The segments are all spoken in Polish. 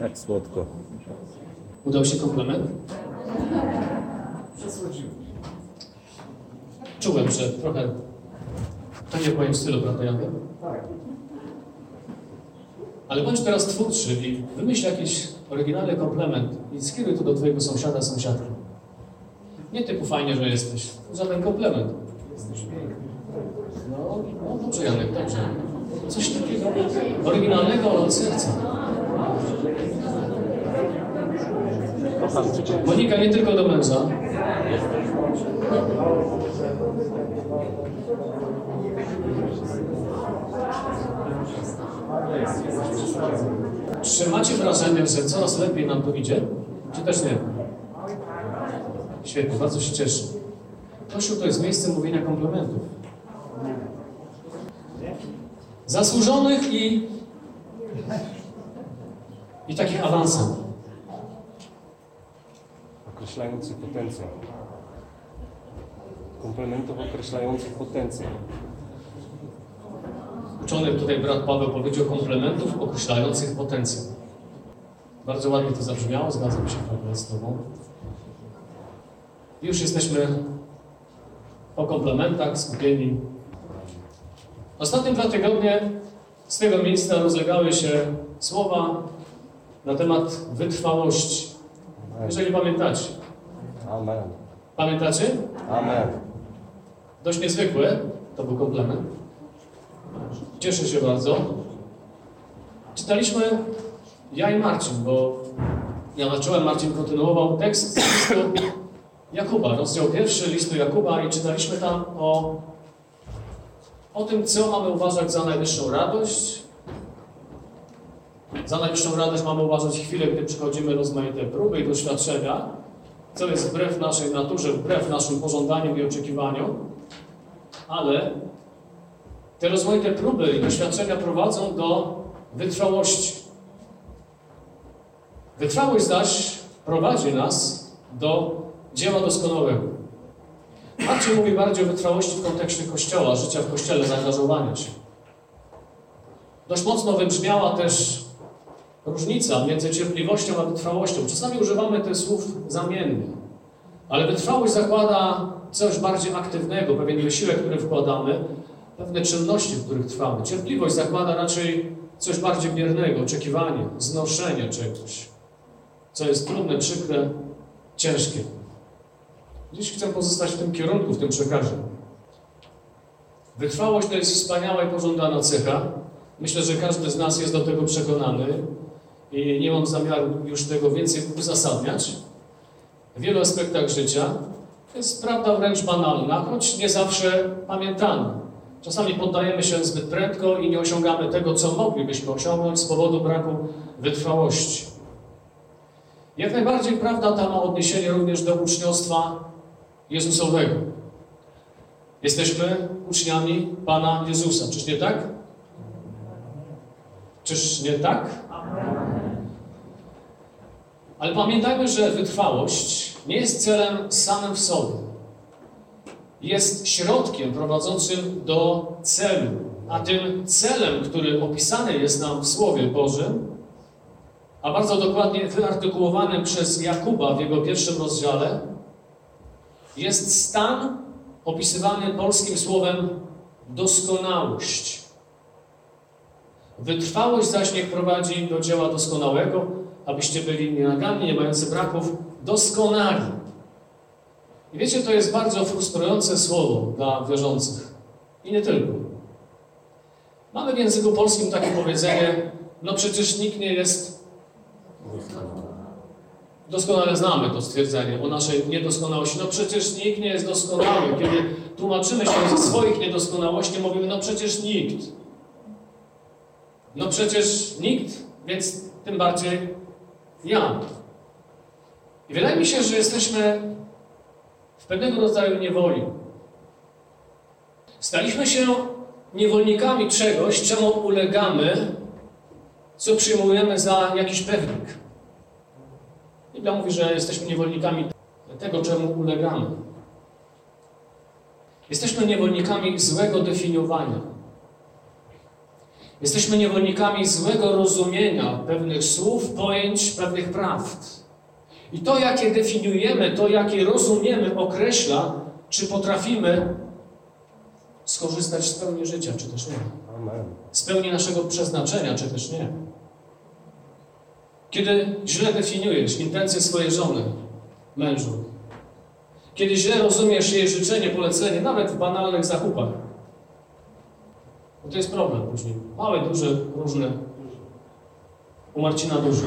Jak słodko. Udał się komplement? Czułem, że trochę to nie w moim stylu, prawda Janka? Ale bądź teraz twórczy i wymyśl jakiś oryginalny komplement i skieruj to do twojego sąsiada, sąsiadki. Nie typu fajnie, że jesteś. Żaden komplement. No, no dobrze Janek, dobrze. Coś takiego oryginalnego od serca. Monika nie tylko do męża. Czy macie wrażenie, że coraz lepiej nam to idzie? Czy też nie? Świetnie, bardzo się cieszę. Kościół to jest miejsce mówienia komplementów. Zasłużonych i, i takich awansów. Określający potencjał. Komplementów określających potencjał. Uczony tutaj brat Paweł powiedział komplementów określających potencjał. Bardzo ładnie to zabrzmiało, zgadzam się Paweł z Tobą. Już jesteśmy po komplementach, skupieni. Ostatnie dwa tygodnie z tego miejsca rozlegały się słowa na temat wytrwałości. Jeżeli pamiętacie. Amen. Pamiętacie? Amen. Dość niezwykłe, to był komplement. Cieszę się bardzo. Czytaliśmy ja i Marcin, bo ja zacząłem, Marcin kontynuował tekst z listu Jakuba, rozdział pierwszy listu Jakuba i czytaliśmy tam o, o tym, co mamy uważać za najwyższą radość. Za najwyższą radość mamy uważać chwilę, gdy przychodzimy rozmaite próby i doświadczenia, co jest wbrew naszej naturze, wbrew naszym pożądaniom i oczekiwaniom, ale te rozmaite próby i doświadczenia prowadzą do wytrwałości. Wytrwałość zaś prowadzi nas do dzieła doskonałego. Marcin mówi bardziej o wytrwałości w kontekście Kościoła, życia w Kościele, zaangażowania się. Dość mocno wybrzmiała też różnica między cierpliwością a wytrwałością. Czasami używamy tych słów zamiennie, ale wytrwałość zakłada coś bardziej aktywnego, pewien wysiłek, który wkładamy, pewne czynności, w których trwamy. Cierpliwość zakłada raczej coś bardziej biernego, oczekiwanie, znoszenie czegoś, co jest trudne, przykre, ciężkie. Dziś chcę pozostać w tym kierunku, w tym przekazie. Wytrwałość to jest wspaniała i pożądana cecha. Myślę, że każdy z nas jest do tego przekonany i nie mam zamiaru już tego więcej uzasadniać. W wielu aspektach życia to jest prawda wręcz banalna, choć nie zawsze pamiętana. Czasami poddajemy się zbyt prędko i nie osiągamy tego, co moglibyśmy osiągnąć z powodu braku wytrwałości. Jak najbardziej prawda ta ma odniesienie również do uczniostwa Jezusowego. Jesteśmy uczniami Pana Jezusa. Czyż nie tak? Czyż nie tak? Ale pamiętajmy, że wytrwałość nie jest celem samym w sobie. Jest środkiem prowadzącym do celu. A tym celem, który opisany jest nam w Słowie Bożym, a bardzo dokładnie wyartykułowanym przez Jakuba w jego pierwszym rozdziale, jest stan opisywany polskim słowem doskonałość. Wytrwałość zaś niech prowadzi do dzieła doskonałego, abyście byli nienaganni, nie mający braków, doskonali. I wiecie, to jest bardzo frustrujące słowo dla wierzących. I nie tylko. Mamy w języku polskim takie powiedzenie, no przecież nikt nie jest Doskonale znamy to stwierdzenie o naszej niedoskonałości. No przecież nikt nie jest doskonały. Kiedy tłumaczymy się ze swoich niedoskonałości, mówimy, no przecież nikt. No przecież nikt, więc tym bardziej ja. I wydaje mi się, że jesteśmy w pewnego rodzaju niewoli. Staliśmy się niewolnikami czegoś, czemu ulegamy, co przyjmujemy za jakiś pewnik. Biblia mówi, że jesteśmy niewolnikami tego, czemu ulegamy. Jesteśmy niewolnikami złego definiowania. Jesteśmy niewolnikami złego rozumienia pewnych słów, pojęć, pewnych prawd. I to, jakie definiujemy, to, jakie rozumiemy, określa, czy potrafimy skorzystać z pełni życia, czy też nie. Z pełni naszego przeznaczenia, czy też nie. Kiedy źle definiujesz intencje swojej żony, mężu, kiedy źle rozumiesz jej życzenie, polecenie, nawet w banalnych zakupach, to jest problem później. Małe, duże, różne. U Marcina duży.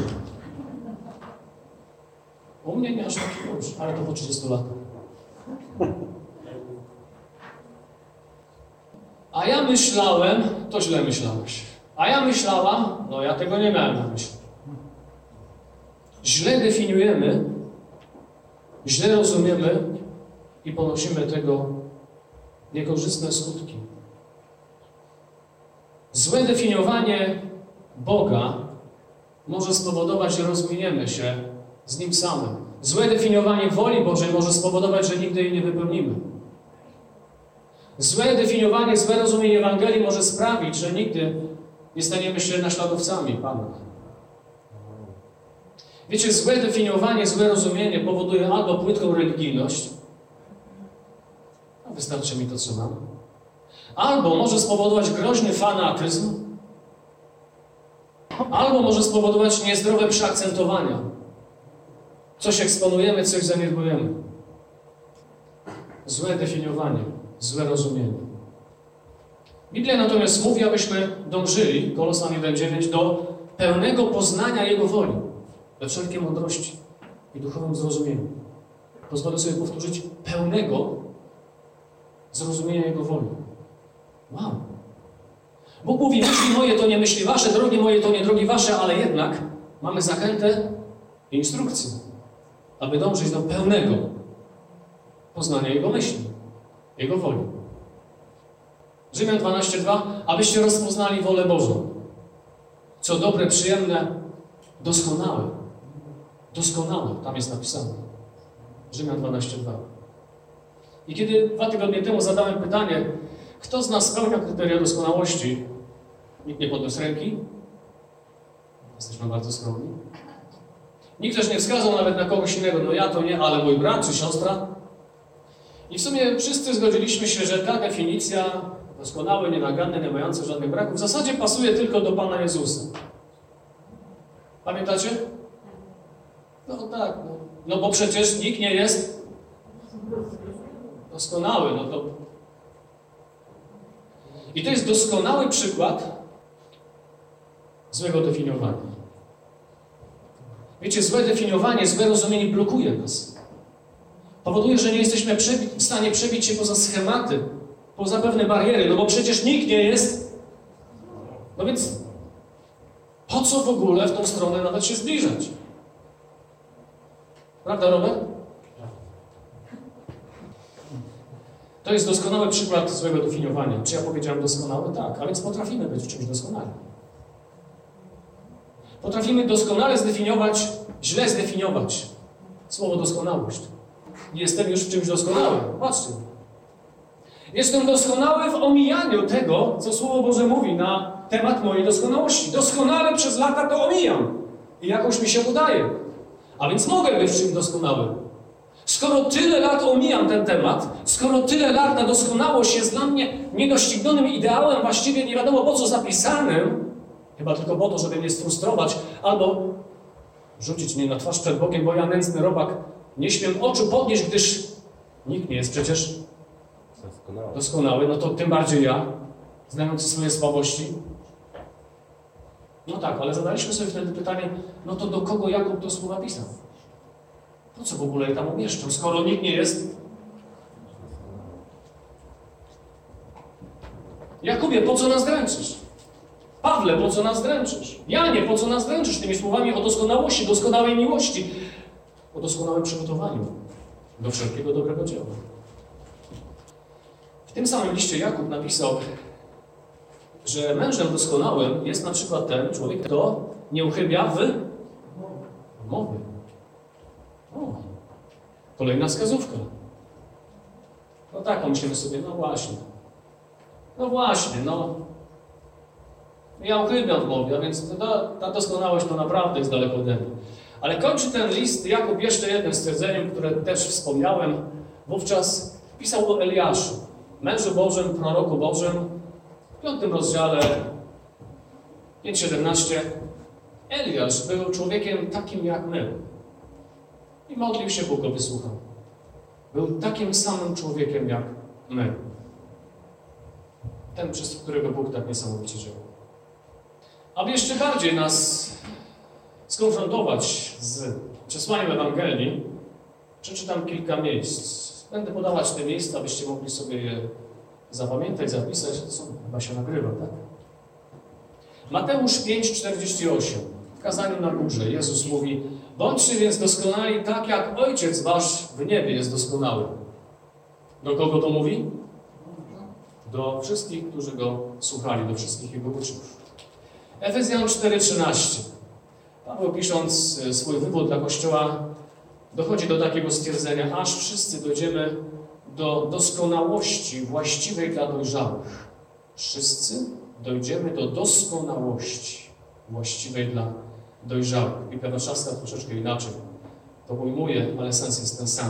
U mnie nie aż taki duży, ale to po 30 latach. A ja myślałem, to źle myślałeś. A ja myślałam, no ja tego nie miałem na myśli. Źle definiujemy, źle rozumiemy i ponosimy tego niekorzystne skutki. Złe definiowanie Boga może spowodować, że rozminiemy się z Nim samym. Złe definiowanie woli Bożej może spowodować, że nigdy jej nie wypełnimy. Złe definiowanie, złe rozumienie Ewangelii może sprawić, że nigdy nie staniemy się naśladowcami Pana. Wiecie, złe definiowanie, złe rozumienie powoduje albo płytką religijność, a wystarczy mi to, co mam, albo może spowodować groźny fanatyzm, albo może spowodować niezdrowe przeakcentowania. Coś eksponujemy, coś zaniedbujemy. Złe definiowanie, złe rozumienie. Biblia natomiast mówi, abyśmy dążyli, Kolosan 1,9, do pełnego poznania Jego woli, we wszelkiej mądrości i duchowym zrozumieniu. Pozwolę sobie powtórzyć, pełnego zrozumienia Jego woli. Wow. Bóg mówi, myśli moje to nie myśli wasze, drogi moje to nie drogi wasze, ale jednak mamy zachętę i instrukcję, aby dążyć do pełnego poznania Jego myśli, Jego woli. Rzymian 12:2, abyście rozpoznali wolę Bożą. Co dobre, przyjemne, doskonałe. Doskonałe, tam jest napisane. Rzymian 12:2. I kiedy dwa tygodnie temu zadałem pytanie, kto z nas spełnia kryteria doskonałości, nikt nie podniósł ręki. Jesteśmy bardzo skromni. Nikt też nie wskazał nawet na kogoś innego. No ja to nie, ale mój brat czy siostra. I w sumie wszyscy zgodziliśmy się, że ta definicja doskonały, nienaganny, nie mający żadnych braków w zasadzie pasuje tylko do Pana Jezusa. Pamiętacie? No tak, no, no bo przecież nikt nie jest doskonały, no to... I to jest doskonały przykład złego definiowania. Wiecie, złe definiowanie, złe rozumienie blokuje nas. Powoduje, że nie jesteśmy w stanie przebić się poza schematy, poza pewne bariery, no bo przecież nikt nie jest. No więc po co w ogóle w tą stronę nawet się zbliżać? Prawda, Robert? To jest doskonały przykład złego definiowania. Czy ja powiedziałem doskonały? Tak, a więc potrafimy być w czymś doskonali. Potrafimy doskonale zdefiniować, źle zdefiniować słowo doskonałość. Jestem już w czymś doskonałym. Patrzcie. Jestem doskonały w omijaniu tego, co Słowo Boże mówi na temat mojej doskonałości. Doskonale przez lata to omijam. I jakoś mi się udaje. A więc mogę być w czymś doskonałym. Skoro tyle lat omijam ten temat, skoro tyle lat na doskonałość jest dla mnie niedoścignionym ideałem, właściwie nie wiadomo po co zapisanym, chyba tylko po to, żeby mnie sfrustrować, albo rzucić mnie na twarz przed Bogiem, bo ja nędzny robak nie śmiem oczu podnieść, gdyż nikt nie jest przecież Doskonałe. doskonały, no to tym bardziej ja, znający swoje słabości. No tak, ale zadaliśmy sobie wtedy pytanie, no to do kogo Jakub to słowa pisał? Po co w ogóle je tam umieszczał, skoro nikt nie jest? Jakubie, po co nas dręczysz? Pawle, po co nas dręczysz? Janie, po co nas dręczysz tymi słowami o doskonałości, doskonałej miłości, o doskonałym przygotowaniu do wszelkiego dobrego dzieła? W tym samym liście Jakub napisał, że mężem doskonałym jest na przykład ten człowiek, kto nie uchybia w mowie. O, kolejna wskazówka. No tak, pomyślimy sobie, no właśnie. No właśnie, no. Ja uchybiam w mowie, a więc ta, ta doskonałość to naprawdę jest daleko ode mnie. Ale kończy ten list Jakub jeszcze jednym stwierdzeniem, które też wspomniałem. Wówczas pisał o Eliaszu, mężu Bożym, proroku Bożym, w piątym rozdziale 5.17. Eliasz był człowiekiem takim jak my. I modlił się, Bóg go wysłuchał. Był takim samym człowiekiem jak my. Ten, przez którego Bóg tak niesamowicie działał. Aby jeszcze bardziej nas skonfrontować z przesłaniem Ewangelii, przeczytam kilka miejsc. Będę podawać te miejsca, abyście mogli sobie je zapamiętać, zapisać. To są, chyba się nagrywa, tak? Mateusz 5,48. W kazaniu na górze Jezus mówi Bądźcie więc doskonali tak, jak Ojciec Wasz w niebie jest doskonały. Do kogo to mówi? Do wszystkich, którzy Go słuchali, do wszystkich Jego uczniów. Efezjan 4,13. Paweł pisząc e, swój wywód dla Kościoła dochodzi do takiego stwierdzenia, aż wszyscy dojdziemy do doskonałości właściwej dla dojrzałych. Wszyscy dojdziemy do doskonałości właściwej dla dojrzałych. Biblia Warszawska troszeczkę inaczej to pojmuje, ale sens jest ten sam.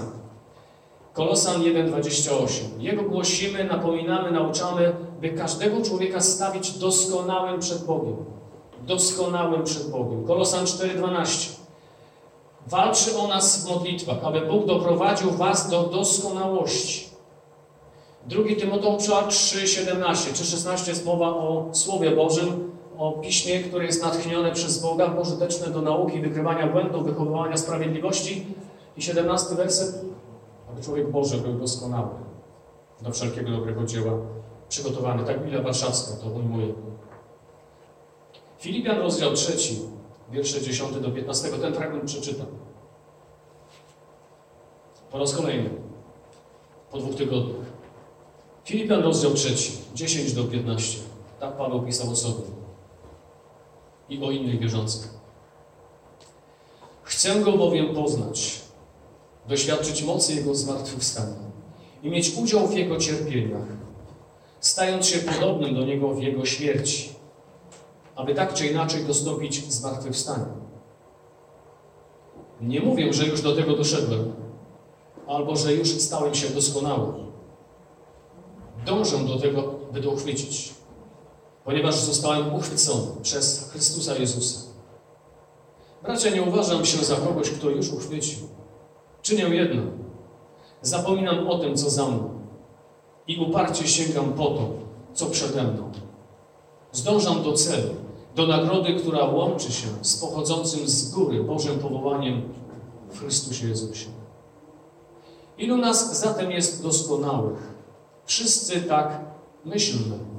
Kolosan 1,28. Jego głosimy, napominamy, nauczamy, by każdego człowieka stawić doskonałym przed Bogiem. Doskonałym przed Bogiem. Kolosan 4,12. Walczy o nas w modlitwach, aby Bóg doprowadził was do doskonałości. Drugi Tymoteusza 3,17 czy 16 jest mowa o Słowie Bożym, o piśmie, które jest natchnione przez Boga, pożyteczne do nauki, wykrywania błędów, wychowywania sprawiedliwości. I 17 werset, aby człowiek Boży był doskonały do wszelkiego dobrego dzieła, przygotowany. Tak Biblia Warszawska to ujmuje. Filipian, rozdział 3, wiersze 10 do 15. Ten fragment przeczytam. Po raz kolejny. Po dwóch tygodniach. Filipian, rozdział 3, 10 do 15. Tak Paweł pisał o sobie i o innych wierzących. Chcę Go bowiem poznać, doświadczyć mocy Jego zmartwychwstania i mieć udział w Jego cierpieniach, stając się podobnym do Niego w Jego śmierci, aby tak czy inaczej dostąpić zmartwychwstania. Nie mówię, że już do tego doszedłem, albo że już stałem się doskonały. Dążę do tego, by to uchwycić ponieważ zostałem uchwycony przez Chrystusa Jezusa. Bracia, nie uważam się za kogoś, kto już uchwycił. Czynię jedno. Zapominam o tym, co za mną i uparcie sięgam po to, co przede mną. Zdążam do celu, do nagrody, która łączy się z pochodzącym z góry Bożym powołaniem w Chrystusie Jezusie. Ilu nas zatem jest doskonałych? Wszyscy tak myślmy.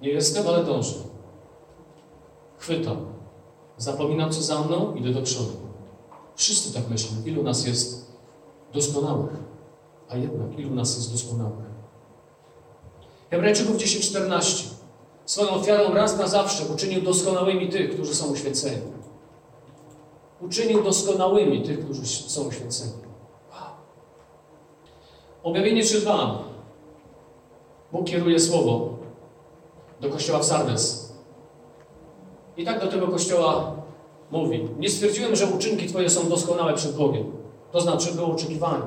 Nie jestem, ale dążę. Chwytam. Zapominam, co za mną, idę do przodu. Wszyscy tak myślą. Ilu nas jest doskonałych? A jednak, ilu nas jest doskonałych? Hebrajczyków 10:14. Swoją ofiarą raz na zawsze uczynił doskonałymi tych, którzy są uświęceni. Uczynił doskonałymi tych, którzy są uświęceni. Wow. Objawienie 3.2. Bóg kieruje słowo do kościoła w Sardes. I tak do tego kościoła mówi: Nie stwierdziłem, że uczynki Twoje są doskonałe przed Bogiem. To znaczy, było oczekiwanie,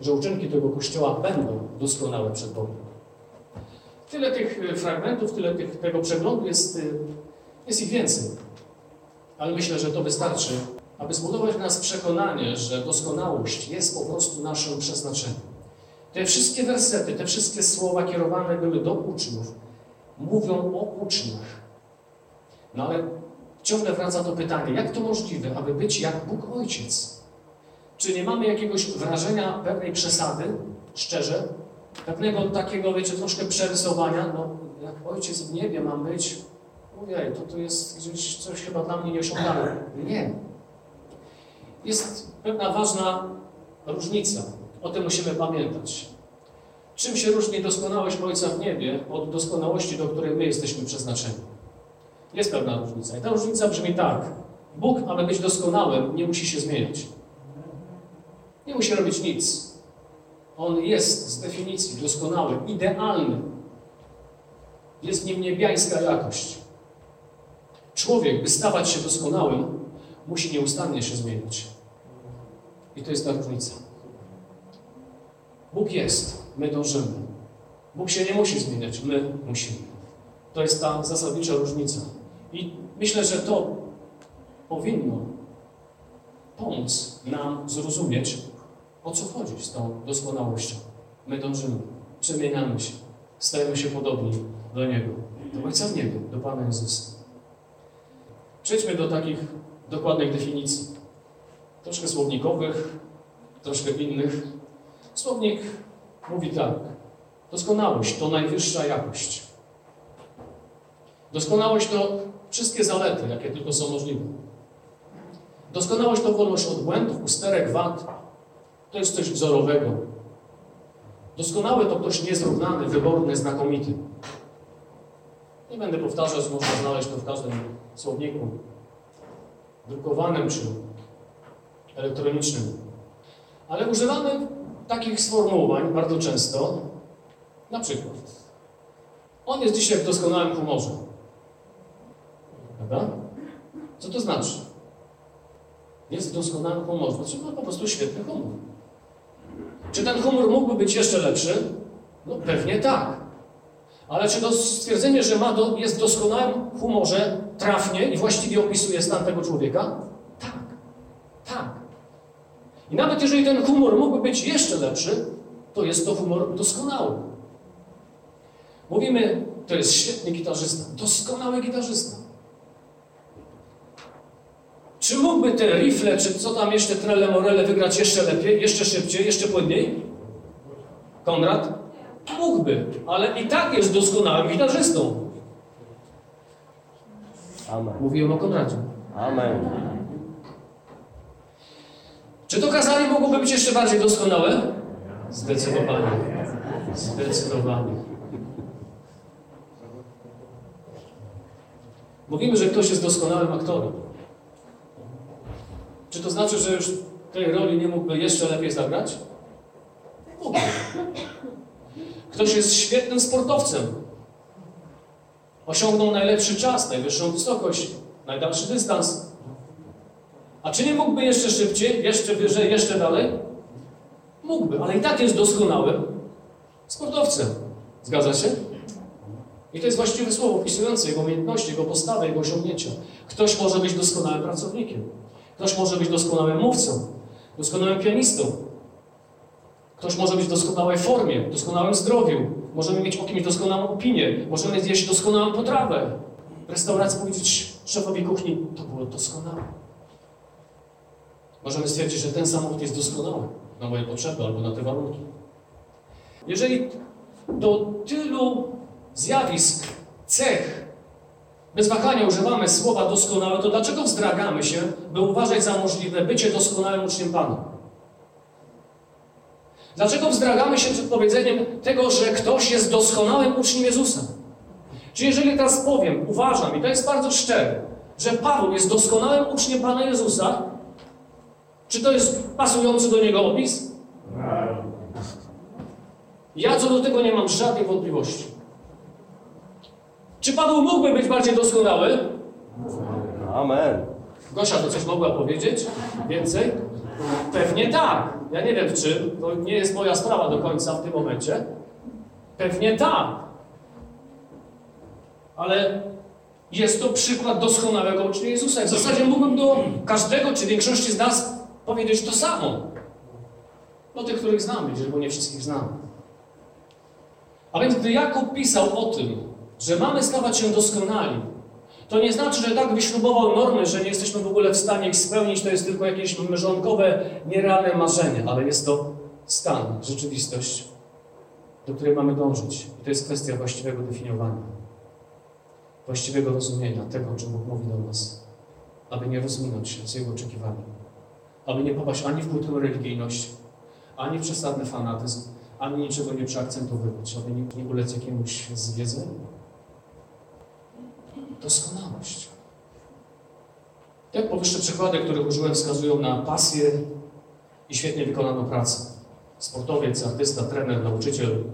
że uczynki tego kościoła będą doskonałe przed Bogiem. Tyle tych e, fragmentów, tyle tych, tego przeglądu jest, e, jest ich więcej. Ale myślę, że to wystarczy, aby zbudować w nas przekonanie, że doskonałość jest po prostu naszym przeznaczeniem. Te wszystkie wersety, te wszystkie słowa kierowane były do uczniów, mówią o uczniach. No ale ciągle wraca to pytanie, jak to możliwe, aby być jak Bóg Ojciec? Czy nie mamy jakiegoś wrażenia pewnej przesady, szczerze, pewnego takiego, wiecie, troszkę przerysowania, no jak Ojciec w niebie mam być, ojej, to to jest gdzieś coś chyba dla mnie nieosiągalne. Nie. Jest pewna ważna różnica. O tym musimy pamiętać. Czym się różni doskonałość Ojca w niebie od doskonałości, do której my jesteśmy przeznaczeni? Jest pewna różnica. I ta różnica brzmi tak. Bóg, aby być doskonałym, nie musi się zmieniać. Nie musi robić nic. On jest z definicji doskonały, idealny. Jest w nim niebiańska jakość. Człowiek, by stawać się doskonałym, musi nieustannie się zmieniać. I to jest ta różnica. Bóg jest, my dążymy. Bóg się nie musi zmieniać, my musimy. To jest ta zasadnicza różnica. I myślę, że to powinno pomóc nam zrozumieć, o co chodzi z tą doskonałością. My dążymy, przemieniamy się, stajemy się podobni do Niego, do Ojca w niebie, do Pana Jezusa. Przejdźmy do takich dokładnych definicji. Troszkę słownikowych, troszkę innych. Słownik mówi tak. Doskonałość to najwyższa jakość. Doskonałość to wszystkie zalety, jakie tylko są możliwe. Doskonałość to wolność od błędów, usterek, wad. To jest coś wzorowego. Doskonały to ktoś niezrównany, wyborny, znakomity. Nie będę powtarzać, można znaleźć to w każdym słowniku, drukowanym czy elektronicznym. Ale używamy takich sformułowań bardzo często. Na przykład, on jest dzisiaj w doskonałym humorze. Prawda? Co to znaczy? Jest w doskonałym humorze. Znaczy ma po prostu świetny humor. Czy ten humor mógłby być jeszcze lepszy? No pewnie tak. Ale czy to stwierdzenie, że ma do, jest w doskonałym humorze, trafnie i właściwie opisuje stan tego człowieka? Tak. Tak. I nawet jeżeli ten humor mógłby być jeszcze lepszy, to jest to humor doskonały. Mówimy, to jest świetny gitarzysta, doskonały gitarzysta. Czy mógłby te rifle, czy co tam jeszcze, trele morele wygrać jeszcze lepiej, jeszcze szybciej, jeszcze płynniej? Konrad? Mógłby, ale i tak jest doskonałym gitarzystą. Amen. Mówiłem o Konradzie. Amen. Czy to kazanie mogłoby być jeszcze bardziej doskonałe? Zdecydowanie. Zdecydowanie. Mówimy, że ktoś jest doskonałym aktorem. Czy to znaczy, że już tej roli nie mógłby jeszcze lepiej zagrać? Mógłby. Ktoś jest świetnym sportowcem. Osiągnął najlepszy czas, najwyższą wysokość, najdalszy dystans. A czy nie mógłby jeszcze szybciej, jeszcze wyżej, jeszcze dalej? Mógłby, ale i tak jest doskonałym sportowcem. Zgadza się? I to jest właściwe słowo opisujące jego umiejętności, jego postawę, jego osiągnięcia. Ktoś może być doskonałym pracownikiem. Ktoś może być doskonałym mówcą, doskonałym pianistą. Ktoś może być w doskonałej formie, w doskonałym zdrowiu. Możemy mieć o kimś doskonałą opinię. Możemy zjeść doskonałą potrawę. W restauracji powiedzieć szefowi kuchni, to było doskonałe. Możemy stwierdzić, że ten samochód jest doskonały na moje potrzeby albo na te warunki. Jeżeli do tylu zjawisk, cech, bez wahania używamy słowa doskonałe, to dlaczego wzdragamy się, by uważać za możliwe bycie doskonałym uczniem Pana? Dlaczego wzdragamy się przed powiedzeniem tego, że ktoś jest doskonałym uczniem Jezusa? Czy jeżeli teraz powiem, uważam, i to jest bardzo szczere, że Paweł jest doskonałym uczniem Pana Jezusa, czy to jest pasujący do niego opis? Ja co do tego nie mam żadnej wątpliwości. Czy Paweł mógłby być bardziej doskonały? Amen. Gosia to coś mogła powiedzieć? Więcej? Pewnie tak. Ja nie wiem w czym, to nie jest moja sprawa do końca w tym momencie. Pewnie tak. Ale jest to przykład doskonałego ucznia Jezusa. W zasadzie mógłbym do każdego czy większości z nas powiedzieć to samo. No tych, których znamy, bo nie wszystkich znamy. A więc gdy Jakub pisał o tym, że mamy stawać się doskonali, to nie znaczy, że tak wyśrubował normy, że nie jesteśmy w ogóle w stanie ich spełnić, to jest tylko jakieś mrzonkowe, nierealne marzenie, ale jest to stan, rzeczywistość, do której mamy dążyć. I to jest kwestia właściwego definiowania, właściwego rozumienia tego, o czym Bóg mówi do nas, aby nie rozminąć się z Jego oczekiwaniem, aby nie popaść ani w kulturę religijność, ani w przesadny fanatyzm, ani niczego nie przeakcentowywać, aby nie, nie ulec jakiemuś zwiedzeniu. Doskonałość. Jak powyższe przykłady, których użyłem, wskazują na pasję i świetnie wykonaną pracę. Sportowiec, artysta, trener, nauczyciel,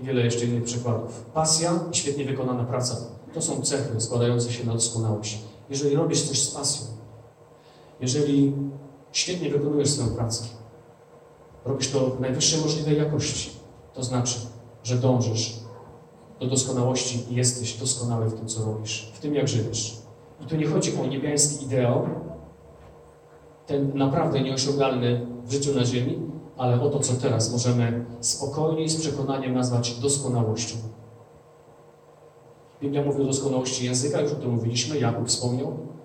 i wiele jeszcze innych przykładów. Pasja i świetnie wykonana praca to są cechy składające się na doskonałość. Jeżeli robisz coś z pasją, jeżeli świetnie wykonujesz swoją pracę, robisz to w najwyższej możliwej jakości, to znaczy, że dążysz do doskonałości i jesteś doskonały w tym, co robisz, w tym, jak żyjesz. I tu nie chodzi o niebiański ideał, ten naprawdę nieosiągalny w życiu na ziemi, ale o to, co teraz możemy spokojnie i z przekonaniem nazwać doskonałością. Biblia mówi o doskonałości języka, już o tym mówiliśmy, Jakub wspomniał.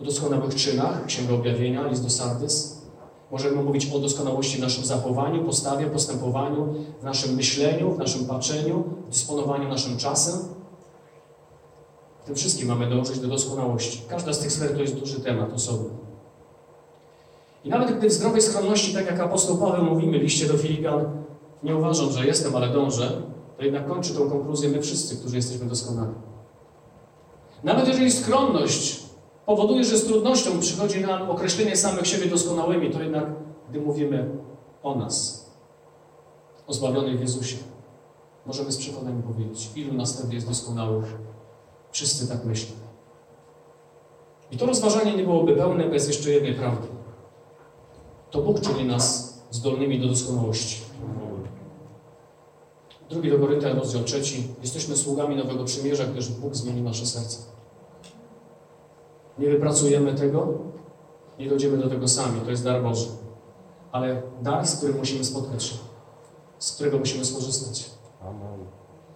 O doskonałych czynach, Księga Objawienia, list do Sardys. Możemy mówić o doskonałości w naszym zachowaniu, postawie, postępowaniu, w naszym myśleniu, w naszym patrzeniu, w dysponowaniu naszym czasem. W tym wszystkim mamy dążyć do doskonałości. Każda z tych sfer to jest duży temat osobny. I nawet gdy w zdrowej skromności, tak jak apostoł Paweł mówimy liście do Filipian, nie uważam, że jestem, ale dążę, to jednak kończy tą konkluzję my wszyscy, którzy jesteśmy doskonali. Nawet jeżeli skromność powoduje, że z trudnością przychodzi nam określenie samych siebie doskonałymi, to jednak, gdy mówimy o nas, o zbawionych w Jezusie, możemy z przekonaniem powiedzieć, ilu nas jest doskonałych. Wszyscy tak myślą. I to rozważanie nie byłoby pełne bez jeszcze jednej prawdy. To Bóg czyni nas zdolnymi do doskonałości. Drugi do Koryntian, rozdział trzeci. Jesteśmy sługami nowego przymierza, gdyż Bóg zmieni nasze serce. Nie wypracujemy tego, nie dojdziemy do tego sami, to jest dar Boży. Ale dar, z którym musimy spotkać się, z którego musimy skorzystać Amen.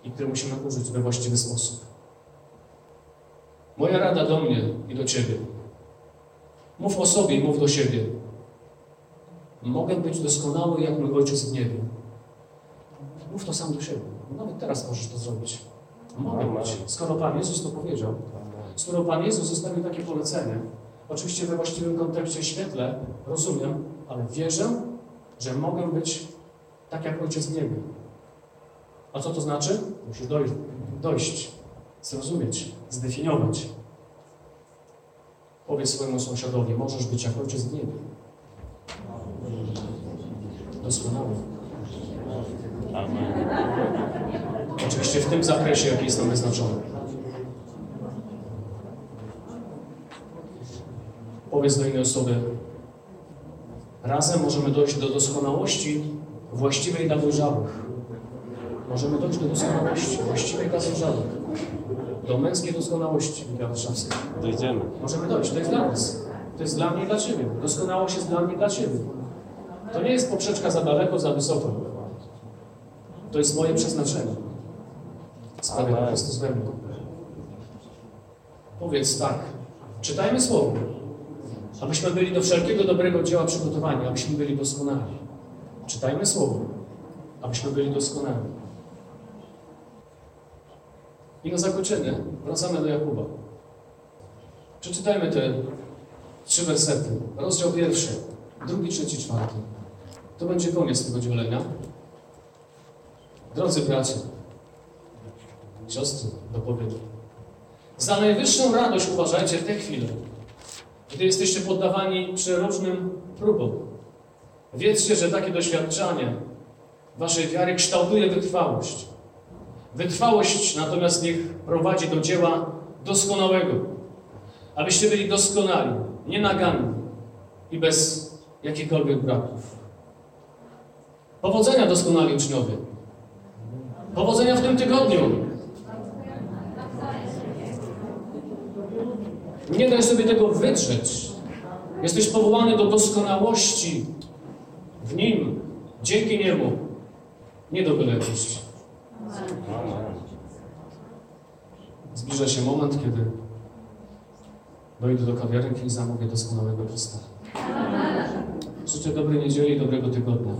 i który musimy użyć we właściwy sposób. Moja rada do mnie i do Ciebie. Mów o sobie i mów do siebie. Mogę być doskonały jak mój Ojciec w niebie. Mów to sam do siebie. Nawet teraz możesz to zrobić. Mogę być. Skoro Pan Jezus to powiedział, skoro Pan Jezus zostawił takie polecenie, oczywiście we właściwym kontekście świetle, rozumiem, ale wierzę, że mogę być tak jak Ojciec w niebie. A co to znaczy? Musisz dojść, dojść zrozumieć, zdefiniować. Powiedz swojemu sąsiadowi, możesz być jak Ojciec w niebie. Doskonały. Amen. Oczywiście w tym zakresie, jaki jest nam wyznaczony. Powiedz do innej osoby, razem możemy dojść do doskonałości właściwej dla dojrzałych. Możemy dojść do doskonałości właściwej dla dojrzałych. Do męskiej doskonałości, Warszawska. Dojdziemy. Możemy dojść, to jest dla nas. To jest dla mnie i dla Ciebie. Doskonałość jest dla mnie i dla Ciebie. To nie jest poprzeczka za daleko, za wysoko. To jest moje przeznaczenie. Sprawia Amen. Chrystus we mnie. Powiedz tak. Czytajmy Słowo. Abyśmy byli do wszelkiego dobrego dzieła przygotowani, abyśmy byli doskonali. Czytajmy Słowo. Abyśmy byli doskonali. I na zakończenie wracamy do Jakuba. Przeczytajmy te trzy wersety. Rozdział pierwszy, drugi, trzeci, czwarty. To będzie koniec tego dzielenia. Drodzy bracia, siostry, dopowiedzi. Za najwyższą radość uważajcie w tej chwili, gdy jesteście poddawani przeróżnym próbom. Wiedzcie, że takie doświadczanie waszej wiary kształtuje wytrwałość. Wytrwałość natomiast niech prowadzi do dzieła doskonałego, abyście byli doskonali, nienaganni i bez jakichkolwiek braków. Powodzenia doskonali uczniowie. Powodzenia w tym tygodniu. Nie daj sobie tego wydrzeć. Jesteś powołany do doskonałości w Nim, dzięki Niemu, nie do byle jakości. Zbliża się moment, kiedy dojdę do kawiarenki i zamówię doskonałego Chrysta. Życzę dobrej niedzieli i dobrego tygodnia.